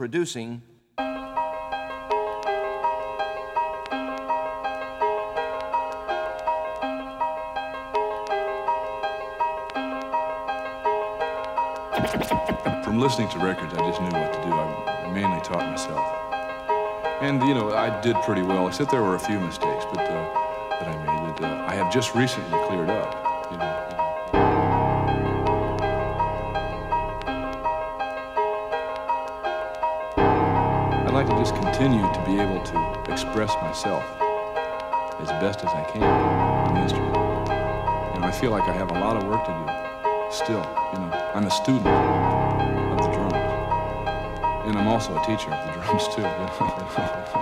producing From listening to records, I just knew what to do. I mainly taught myself. And, you know, I did pretty well, except there were a few mistakes but, uh, that I made that uh, I have just recently cleared up. Continue to be able to express myself as best as I can on the instrument. You know, I feel like I have a lot of work to do still. You know, I'm a student of the drums. And I'm also a teacher of the drums, too.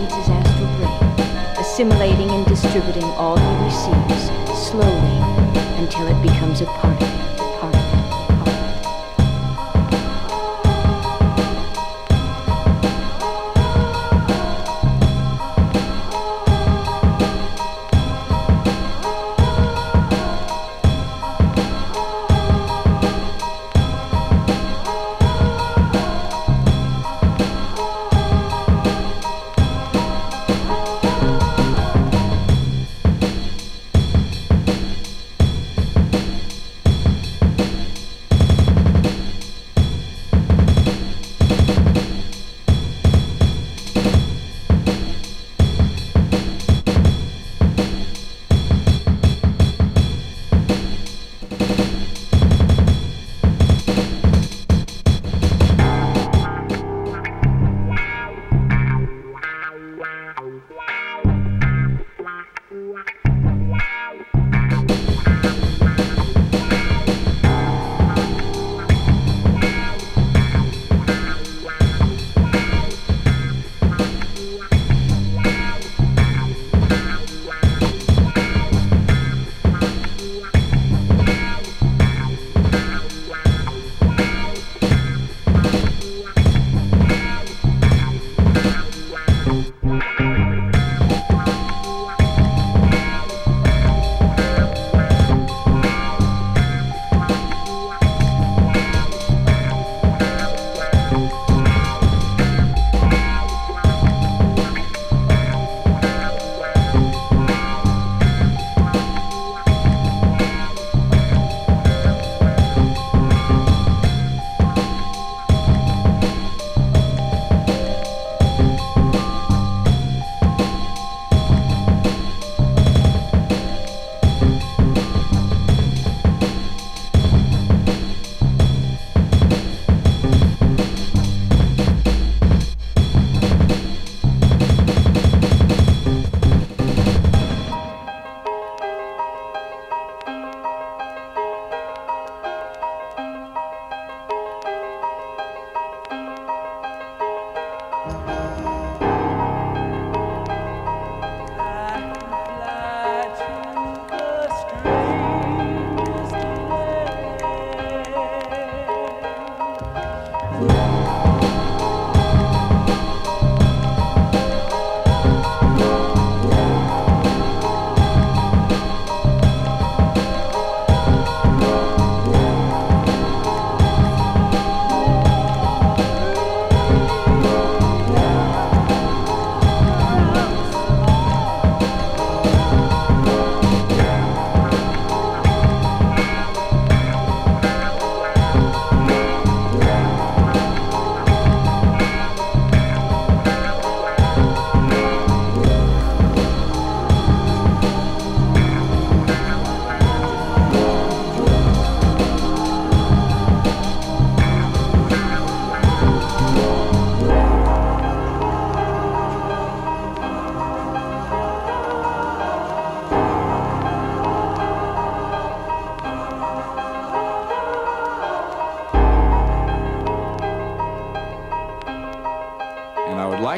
feeds his astral brain, assimilating and distributing all he receives slowly until it becomes a part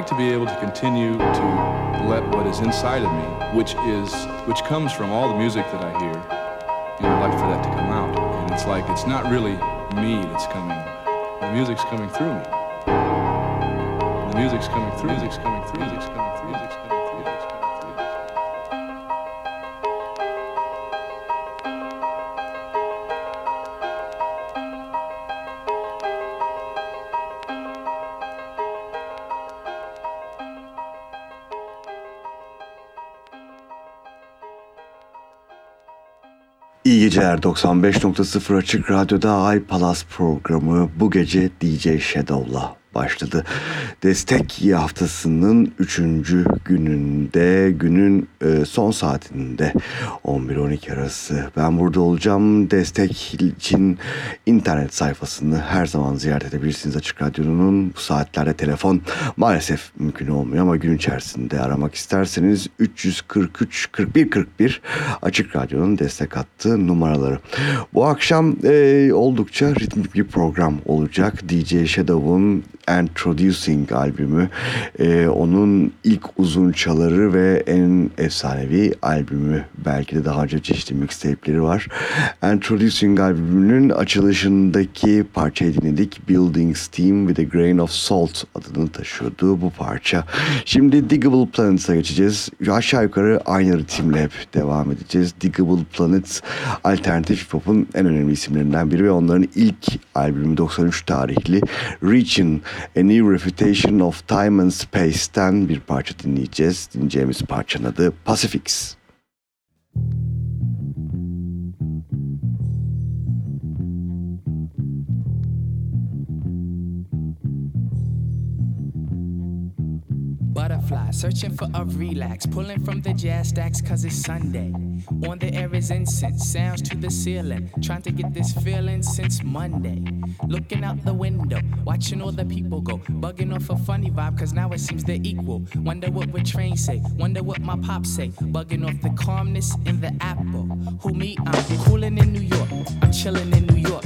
like to be able to continue to let what is inside of me, which is which comes from all the music that I hear, know, I'd like for that to come out. And it's like it's not really me that's coming. The music's coming through me. The music's coming through. Music's coming through. Music's coming geceler 95.0 Açık Radyo'da Ay Palas programı. Bu gece DJ Shadow'la başladı. Destek haftasının 3. gününde, günün e, son saatinde 11-12 arası ben burada olacağım. Destek için internet sayfasını her zaman ziyaret edebilirsiniz Açık Radyo'nun. Bu saatlerde telefon maalesef mümkün olmuyor ama gün içerisinde aramak isterseniz 343 41 41 Açık Radyo'nun destek attığı numaraları. Bu akşam e, oldukça ritmik bir program olacak. DJ Shadow'un Introducing albümü. Ee, onun ilk uzun çaları ve en efsanevi albümü. Belki de daha önce çeşitli mixtape'leri var. Introducing albümünün açılışındaki parçayı dinledik. Building Steam with a Grain of Salt adını taşıyordu bu parça. Şimdi Diggable Planets'a geçeceğiz. Aşağı yukarı aynı ritimle hep devam edeceğiz. Diggable Planets alternatif hip hop'un en önemli isimlerinden biri ve onların ilk albümü 93 tarihli Reaching A New Refutation of Time and Space'ten bir parça dinleyeceğiz. Dinleyeceğimiz parçanın adı Pacifics. Searching for a relax, pulling from the jazz stacks cause it's Sunday. On the air is incense, sounds to the ceiling, trying to get this feeling since Monday. Looking out the window, watching all the people go, bugging off a funny vibe cause now it seems they're equal. Wonder what would train say, wonder what my pop say, bugging off the calmness in the apple. Who me? I'm cooling in New York, I'm chilling in New York.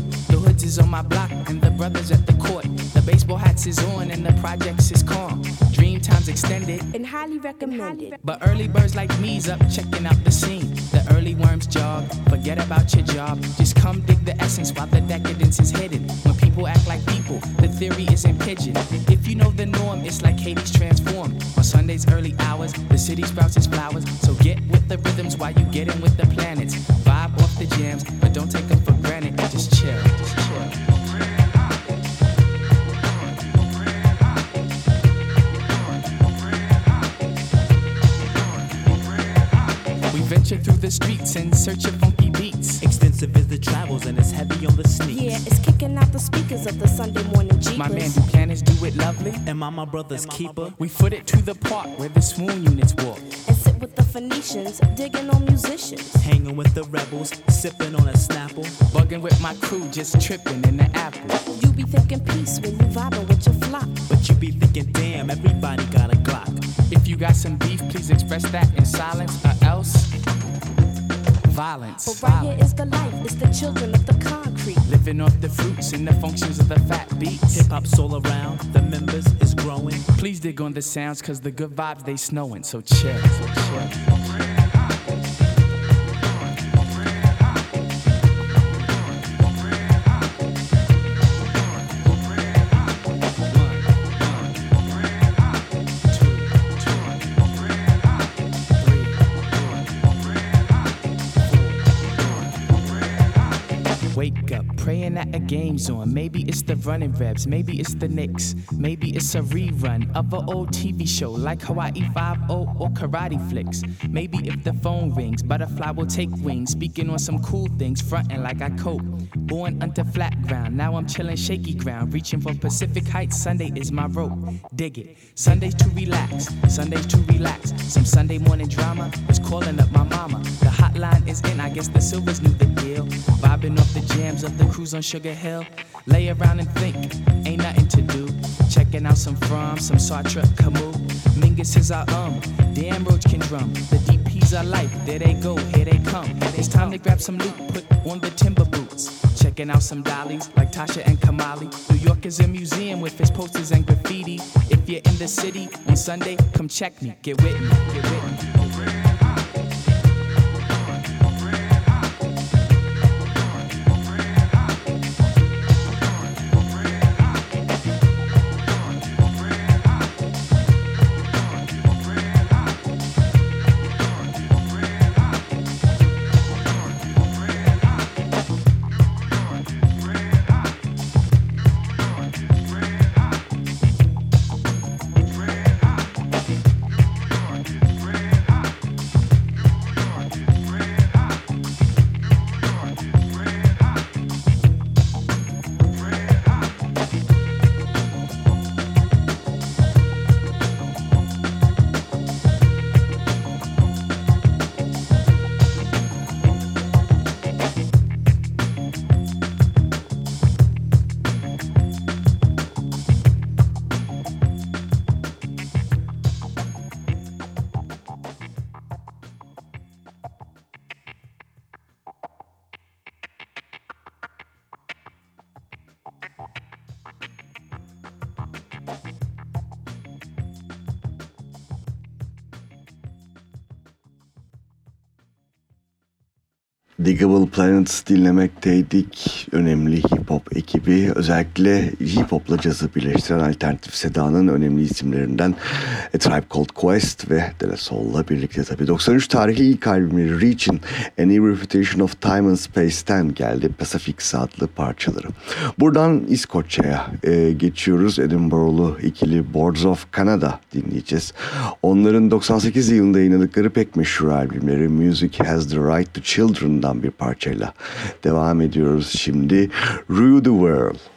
Is on my block and the brothers at the court. The baseball hats is on and the projects is calm. Dream times extended and highly recommended. But early birds like me's up checking out the scene. The early worms jog, forget about your job. Just come dig the essence while the decadence is hidden. When people act like people, the theory isn't pigeon. If you know the norm, it's like Hades transformed. On Sunday's early hours, the city sprouts its flowers. So get with the rhythms while you get in with the planets. Vibe off the jams, but don't take them for granted. Just chill. Venture through the streets in search of funky beats. Extensive is the travels and it's heavy on the sneaks. Yeah, it's kicking out the speakers of the Sunday morning Jeepers. My man Buchanan's do it lovely. And my, my brother's keeper. We foot it to the park where the swoon units walk. And sit with the Phoenicians, digging on musicians. Hanging with the rebels, sipping on a Snapple. Bugging with my crew, just tripping in the apple. You be thinking peace when you vibing with your flock. But you be thinking, damn, everybody got a Glock. If you got some beef, please express that in silence or else violence. But right here is the life, it's the children of the concrete. Living off the fruits and the functions of the fat beats. Hip hop's all around, the members is growing. Please dig on the sounds, cause the good vibes they snowing, so chill. So chill. Game's on. Maybe it's the running reps, maybe it's the Knicks, maybe it's a rerun of an old TV show like Hawaii 5 or Karate Flicks. Maybe if the phone rings, butterfly will take wings, speaking on some cool things, fronting like I cope. Born under flat ground, now I'm chilling shaky ground, reaching for Pacific Heights. Sunday is my rope, dig it. Sundays to relax, Sundays to relax. Some Sunday morning drama is calling up my mama. The hotline is in, I guess the Silvers knew the deal. Vibing off the jams of the cruise on Sugar Hill. Lay around and think, ain't nothing to do. Checking out some from, some Sartre, Camus. Mingus is our um, damn Roach can drum. The DPs are life, there they go, here they come. It's time to grab some loot, put on the timber boots. Checking out some dollies like Tasha and Kamali. New York is a museum with its posters and graffiti. If you're in the city on Sunday, come check me. Get with me, get with me. Digable Planets dinlemekteydik. Önemli hip hop ekibi özellikle hip hopla cazı birleştiren alternatif sedanın önemli isimlerinden A Tribe Called Quest ve De La Soul'la birlikte tabi. 93 tarihli ilk albümleri Reach'in A New Reputation of Time and Space'ten geldi Pacific adlı parçaları. Buradan İskoçya'ya e, geçiyoruz. Edinburgh'lu ikili Boards of Canada dinleyeceğiz. Onların 98 yılında yayınladıkları pek meşhur albümleri Music Has the Right to Children'dan bir parçayla devam ediyoruz şimdi. Rue the World.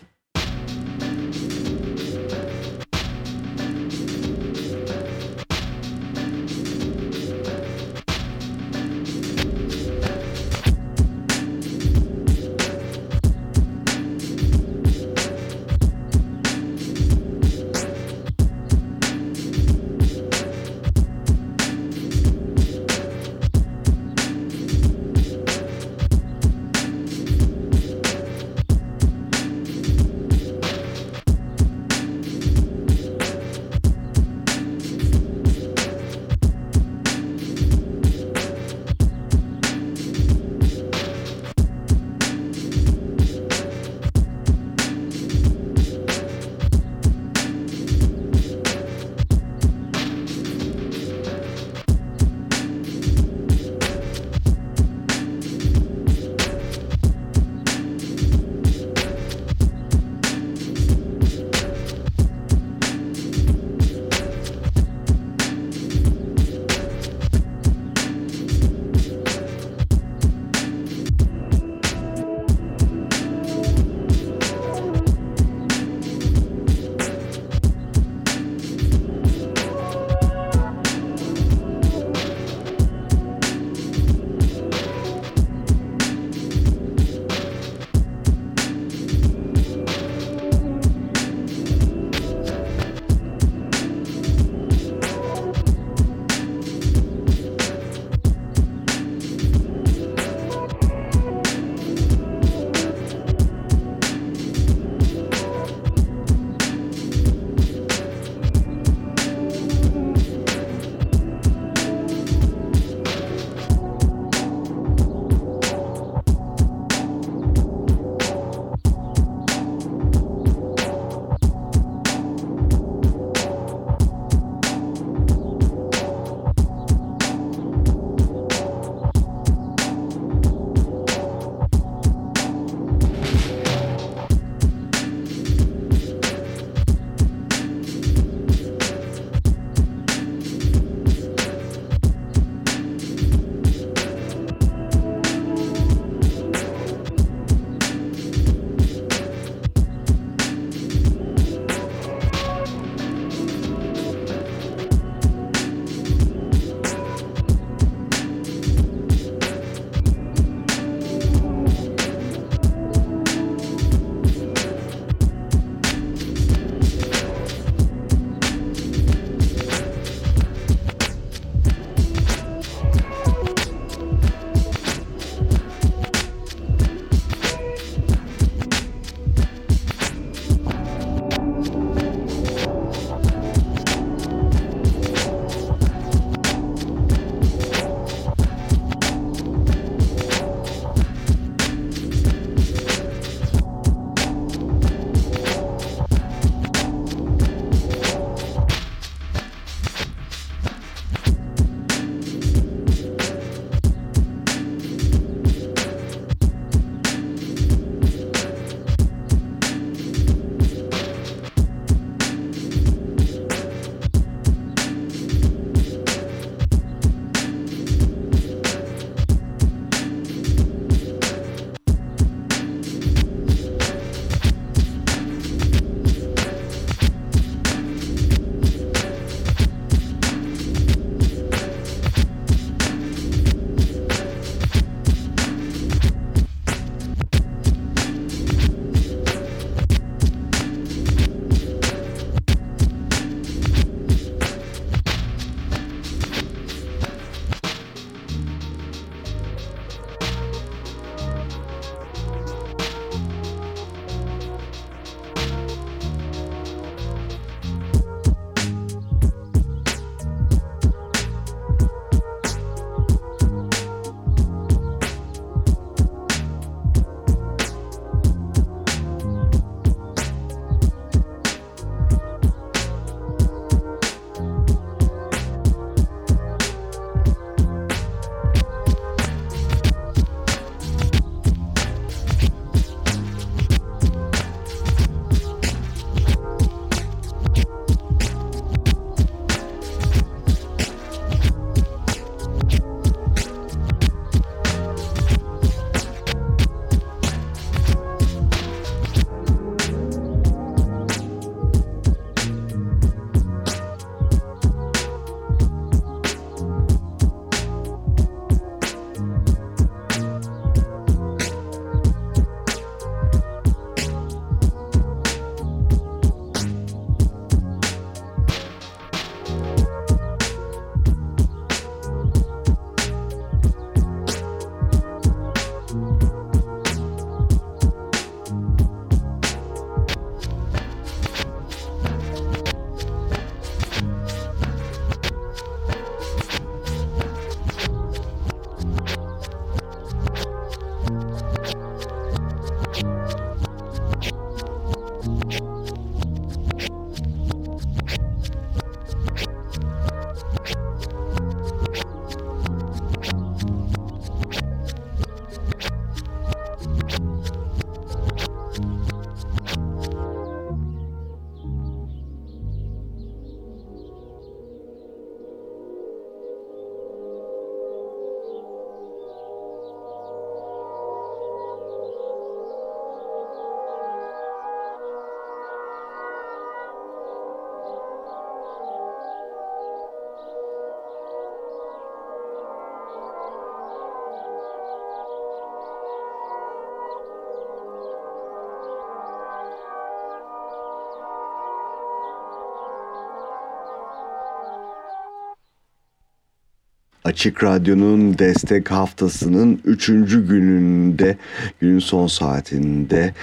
Açık Radyo'nun destek haftasının 3. gününde, günün son saatinde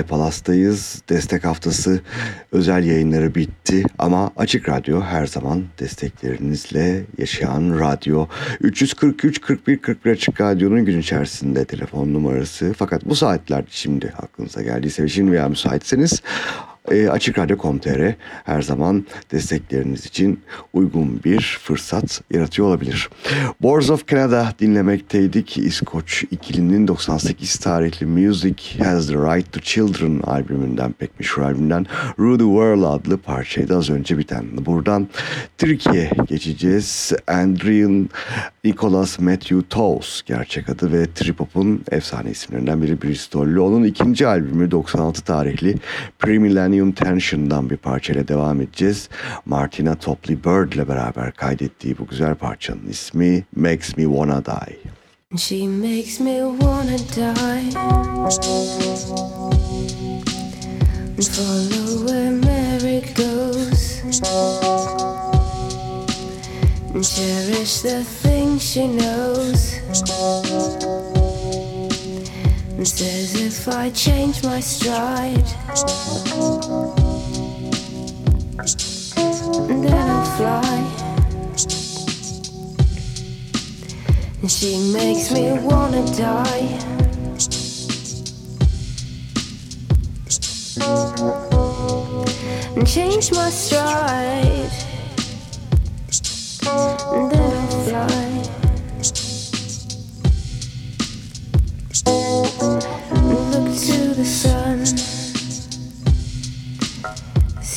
iPalas'tayız. Destek haftası özel yayınları bitti ama Açık Radyo her zaman desteklerinizle yaşayan radyo. 343 41 41 Açık Radyo'nun gün içerisinde telefon numarası. Fakat bu saatlerde şimdi aklınıza geldiyse ve şimdi veya müsaitseniz e, Açık Radyo.com.tr her zaman destekleriniz için uygun bir fırsat yaratıyor olabilir. Boards of Canada dinlemekteydik. İskoç ikilinin 98 tarihli Music Has the Right to Children albümünden pek meşhur albümden Rudy World adlı parçaydı az önce biten. Buradan Türkiye geçeceğiz. Andrew Nicholas Matthew Toes gerçek adı ve trip hop'un efsane isimlerinden biri Bristol'lü. Onun ikinci albümü 96 tarihli Premillennium Millennium Tension'dan bir parçayla devam edeceğiz. Martina Topley Bird ile beraber kaydettiği bu güzel parçanın ismi Makes Me Wanna Die. She makes me wanna die follow where Mary goes cherish the things she knows. And says if I change my stride, then I'll fly. And she makes me wanna die. And change my stride, and then I'll fly.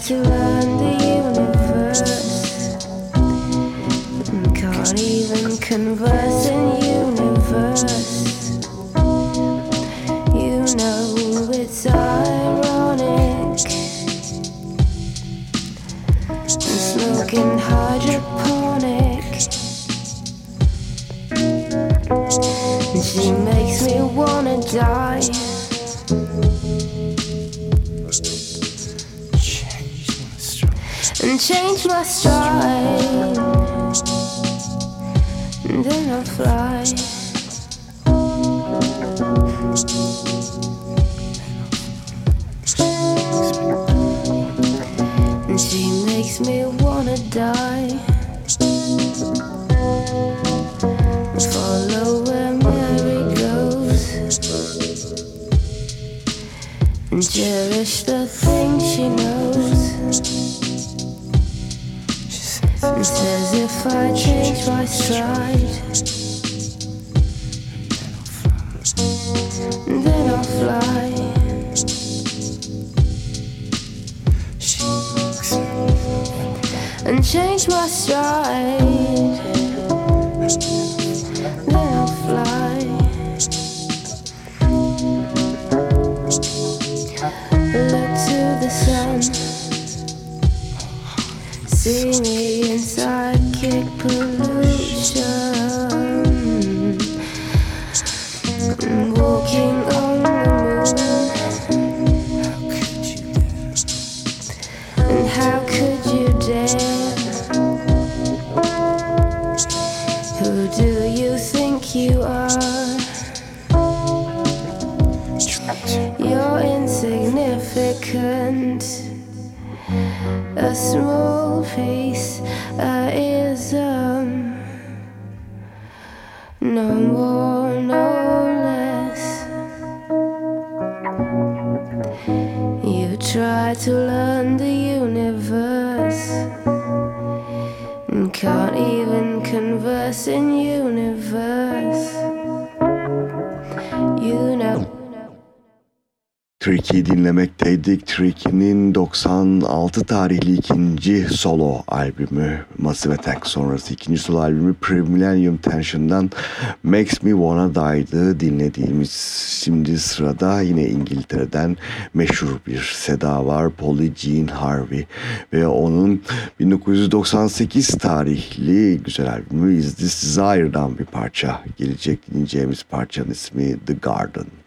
to run the universe. Can't even converse and change my stride. And then I'll fly. And she makes me wanna die. And cherish the things she knows. It's says if I change my stride. Then I'll fly. And change my stride. Me 2002'nin 96 tarihli ikinci solo albümü Massive Attack sonrası ikinci solo albümü Premillennium Tension'dan Makes Me Wanna Die'dı dinlediğimiz şimdi sırada yine İngiltere'den meşhur bir seda var Polly Jean Harvey ve onun 1998 tarihli güzel albümü Is This Desire'dan bir parça gelecek dinleyeceğimiz parçanın ismi The Garden.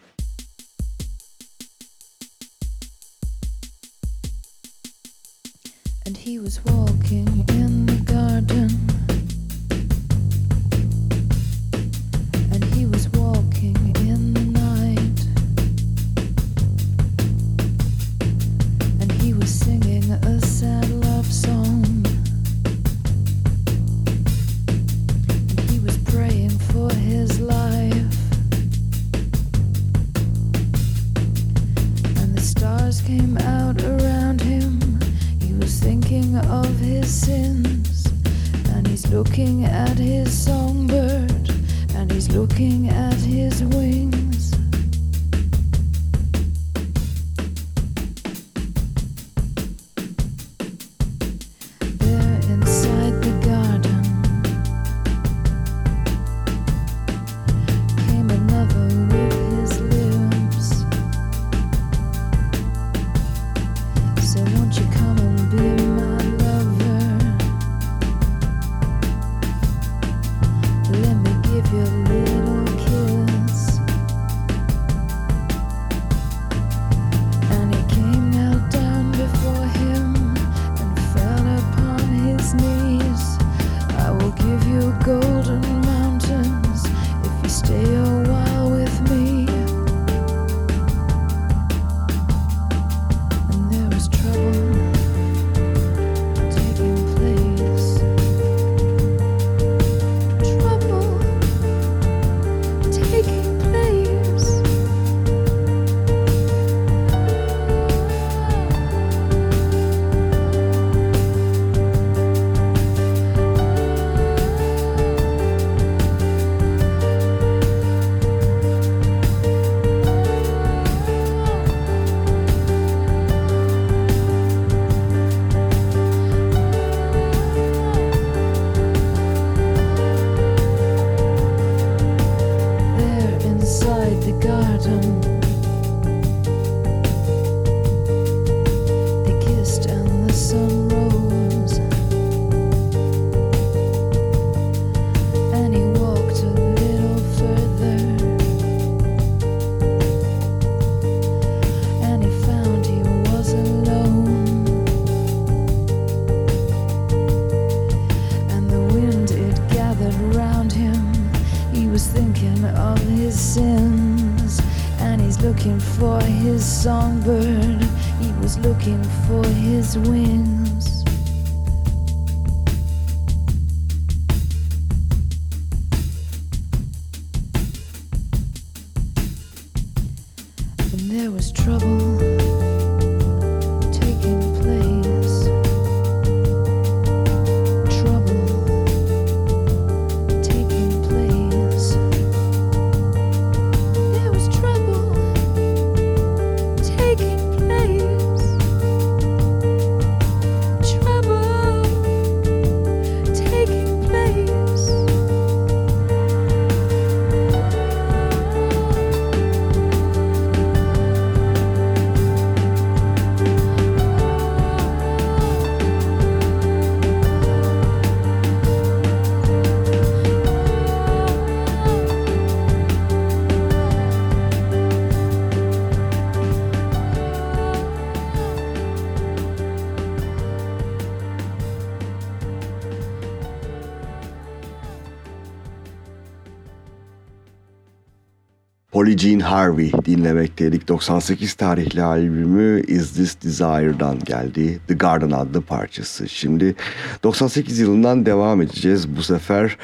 Polly Jean Harvey dinlemekteydik. 98 tarihli albümü Is This Desire'dan geldi. The Garden adlı parçası. Şimdi 98 yılından devam edeceğiz. Bu sefer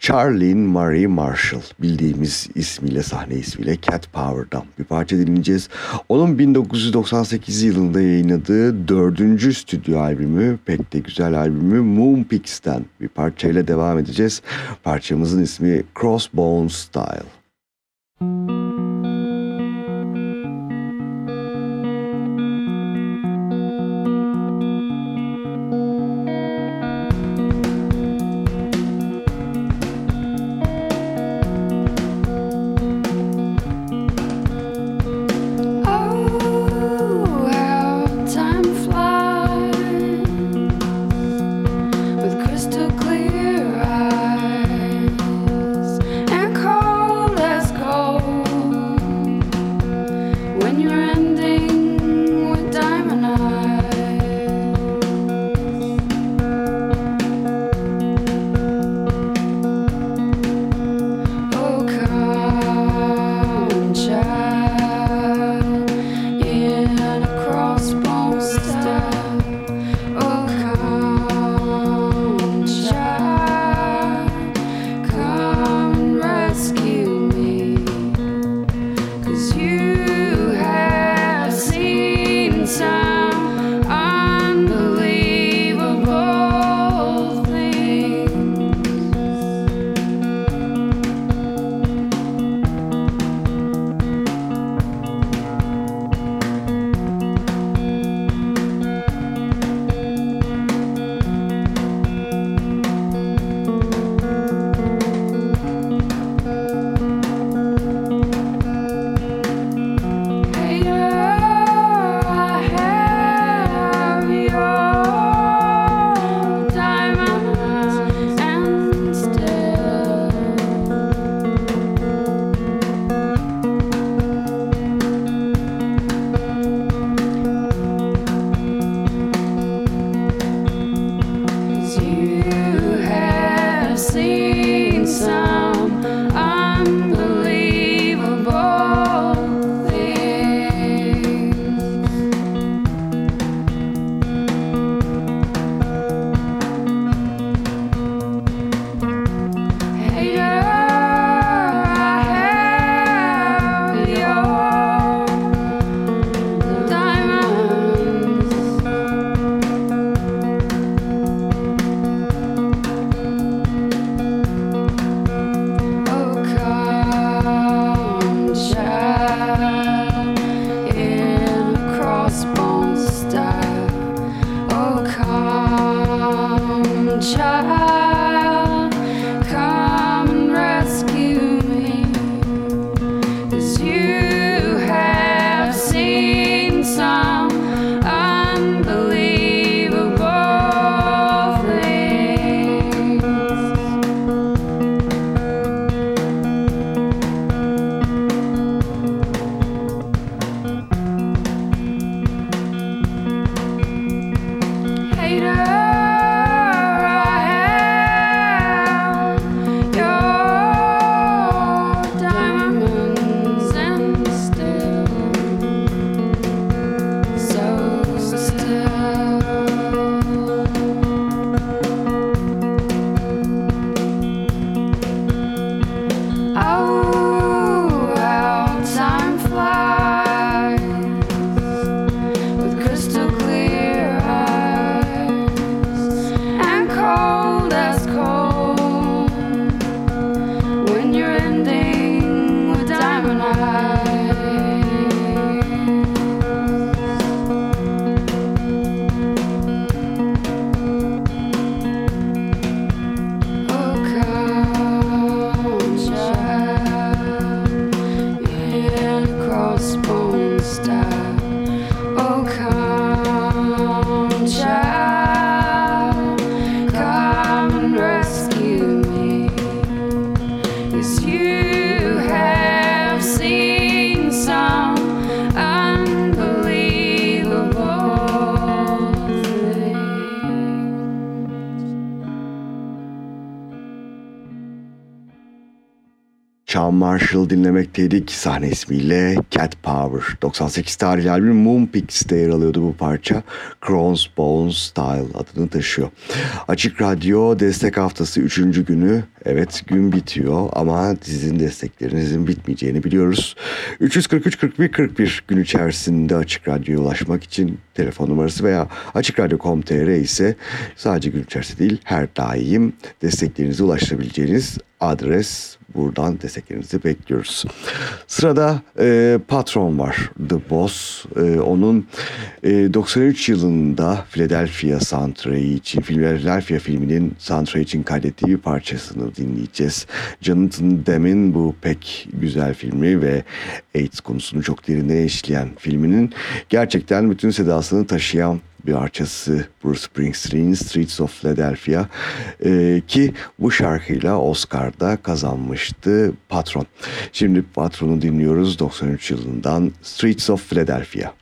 Charlene Marie Marshall bildiğimiz ismiyle sahne ismiyle Cat Power'dan bir parça dinleyeceğiz. Onun 1998 yılında yayınladığı dördüncü stüdyo albümü pek de güzel albümü Moon Peaks'ten bir parçayla devam edeceğiz. Parçamızın ismi Crossbones Style. Sahne ismiyle Cat Power. 98 tarihli albüm Moonpix'te yer alıyordu bu parça. Crohn's Bones Style adını taşıyor. Açık Radyo destek haftası 3. günü. Evet gün bitiyor ama sizin desteklerinizin bitmeyeceğini biliyoruz. 343 41 41 gün içerisinde Açık Radyo'ya ulaşmak için telefon numarası veya açıkradyo.com.tr ise sadece gün içerisinde değil her daim desteklerinizi ulaştırabileceğiniz adres buradan desteklerinizi bekliyoruz. Sırada e, Patron var. The Boss. E, onun e, 93 yılında Philadelphia soundtrack'ı için, Philadelphia filminin soundtrack için kaydettiği bir parçasını dinleyeceğiz. Jonathan Demme'in bu pek güzel filmi ve AIDS konusunu çok derinden işleyen filminin gerçekten bütün sedasını taşıyan bir parçası Bruce Springsteen'in Streets of Philadelphia e, ki bu şarkıyla Oscar'da kazanmıştı Patron. Şimdi Patron'u dinliyoruz 93 yılından Streets of Philadelphia.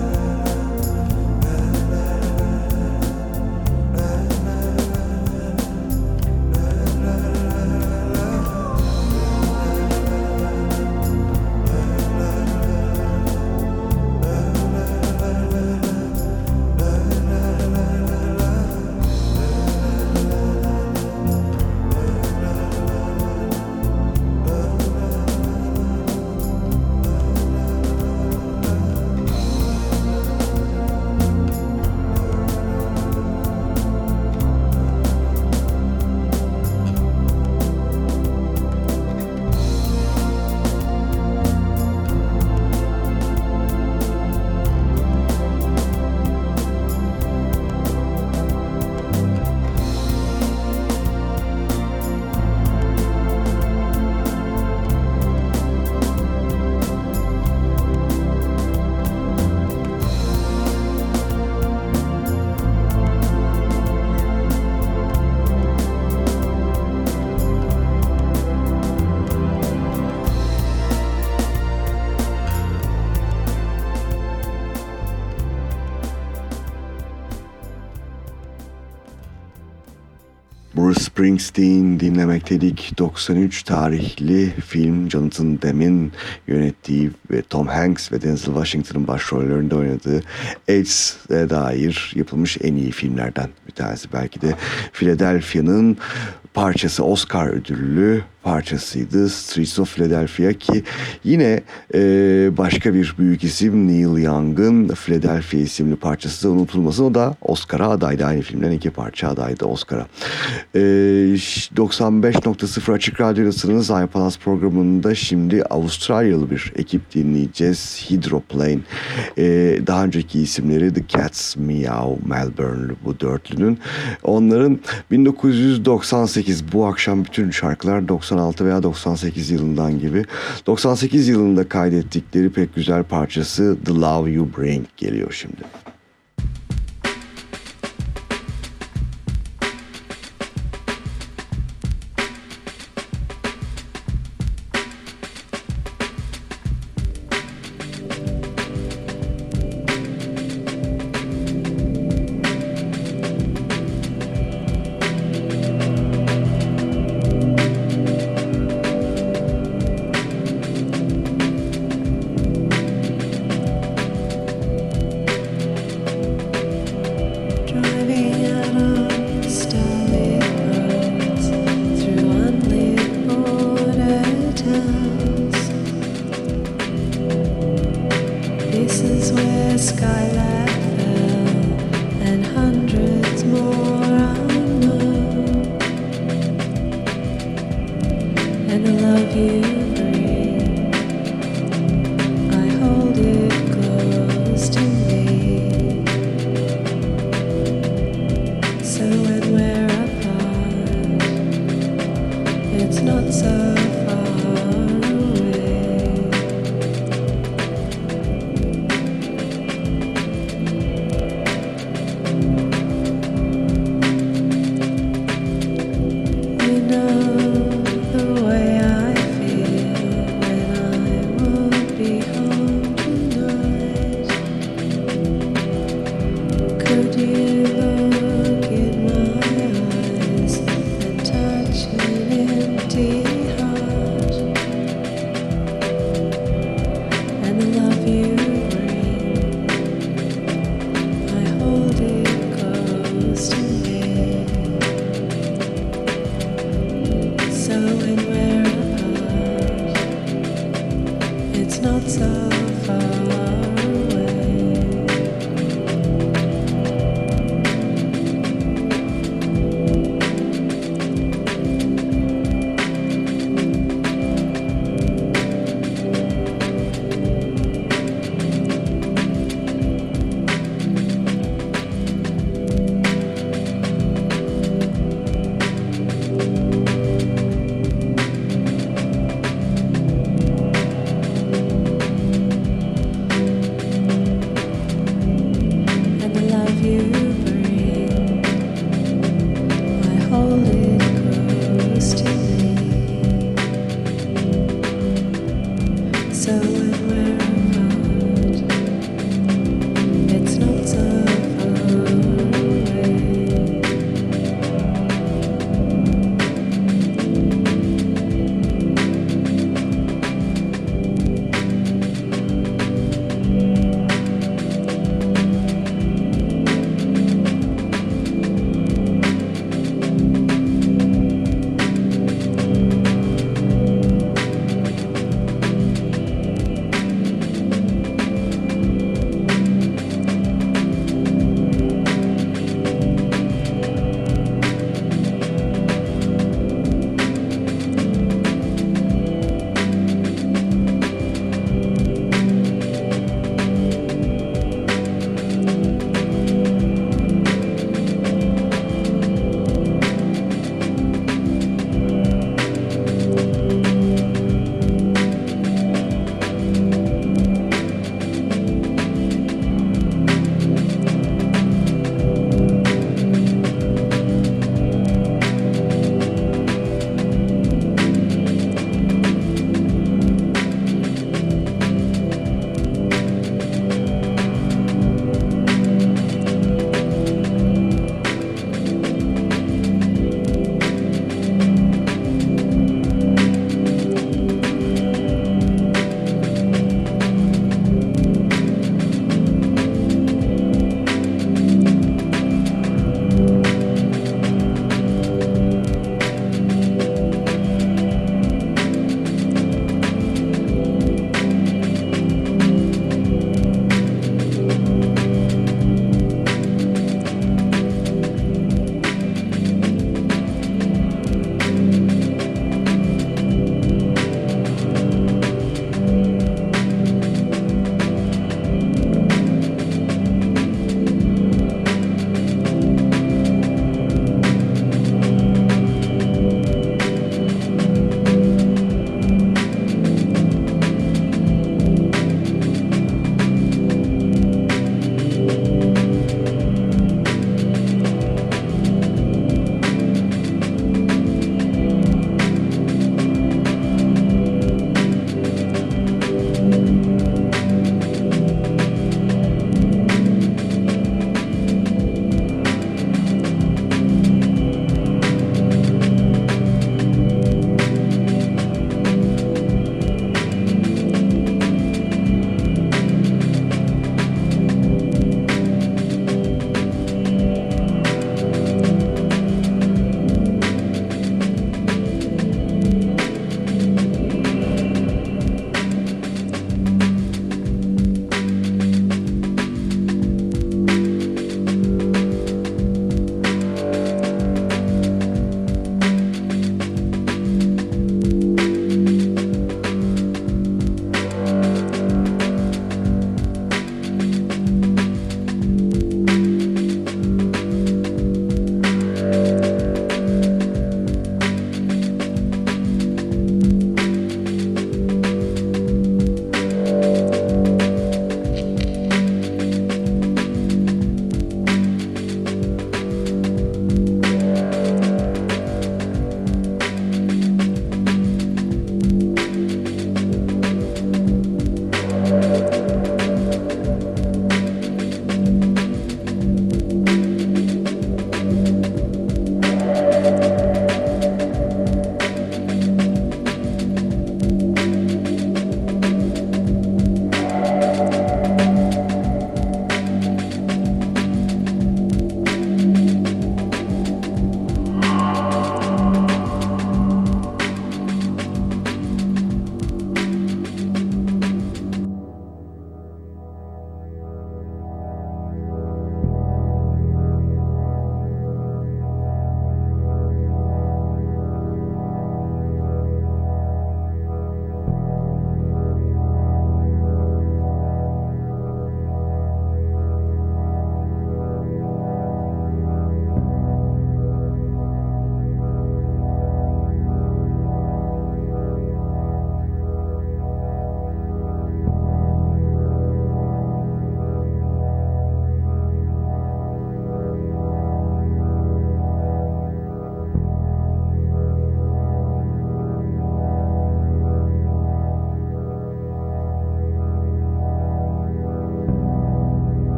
Springsteen dinlemekteydik. 93 tarihli film Jonathan Demme'in yönettiği ve Tom Hanks ve Denzel Washington'ın başrollerinde oynadığı AIDS'e dair yapılmış en iyi filmlerden bir tanesi. Belki de Philadelphia'nın parçası Oscar ödüllü parçasıydı Streets of Philadelphia ki yine e, başka bir büyük isim Neil Young'ın Philadelphia isimli parçası da unutulmasın. O da Oscar'a adaydı. Aynı filmden iki parça adaydı Oscar'a. E, 95.0 Açık Radyo'dasınız. iPalaz programında şimdi Avustralyalı bir ekip dinleyeceğiz. Hydroplane. E, daha önceki isimleri The Cats, Meow, Melbourne bu dörtlünün. Onların 1998 bu akşam bütün şarkılar 96 veya 98 yılından gibi. 98 yılında kaydettikleri pek güzel parçası The Love You Bring geliyor şimdi.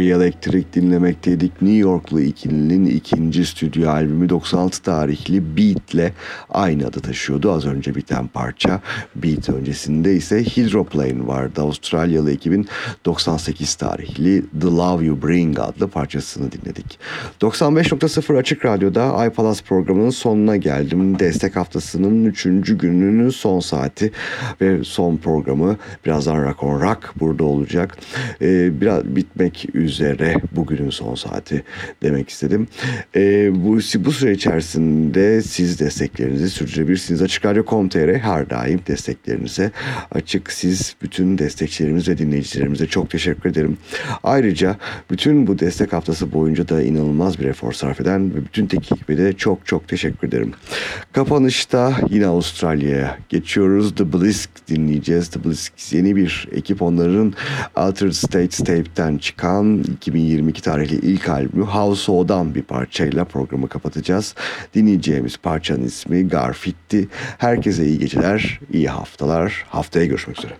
Bowery Electric dinlemekteydik. New Yorklu ikilinin ikinci stüdyo albümü 96 tarihli Beat'le aynı adı taşıyordu. Az önce biten parça Beat öncesinde ise Hydroplane vardı. Avustralyalı ekibin 98 tarihli The Love You Bring adlı parçasını dinledik. 95.0 Açık Radyo'da iPalas programının sonuna geldim. Destek haftasının 3. gününün son saati ve son programı birazdan Rock on Rock burada olacak. Ee, biraz bitmek üzere bugünün son saati demek istedim. Ee, bu, bu süre içerisinde siz desteklerinizi sürdürebilirsiniz. Açık Radyo.com.tr her daim desteklerinize açık. Siz bütün destekçilerimiz ve dinleyicilerimize çok teşekkür ederim. Ayrıca bütün bu destek haftası boyunca da inanılmaz bir efor sarf eden ve bütün teknik ekibe de çok çok teşekkür ederim. Kapanışta yine Avustralya'ya geçiyoruz. The Blisk dinleyeceğiz. The Blisk yeni bir ekip. Onların Altered States Tape'den çıkan 2022 tarihli ilk albümü House O'dan bir parçayla programı kapatacağız. Dinleyeceğimiz parçanın ismi Garfitti. Herkese iyi geceler, iyi haftalar. Haftaya görüşmek üzere.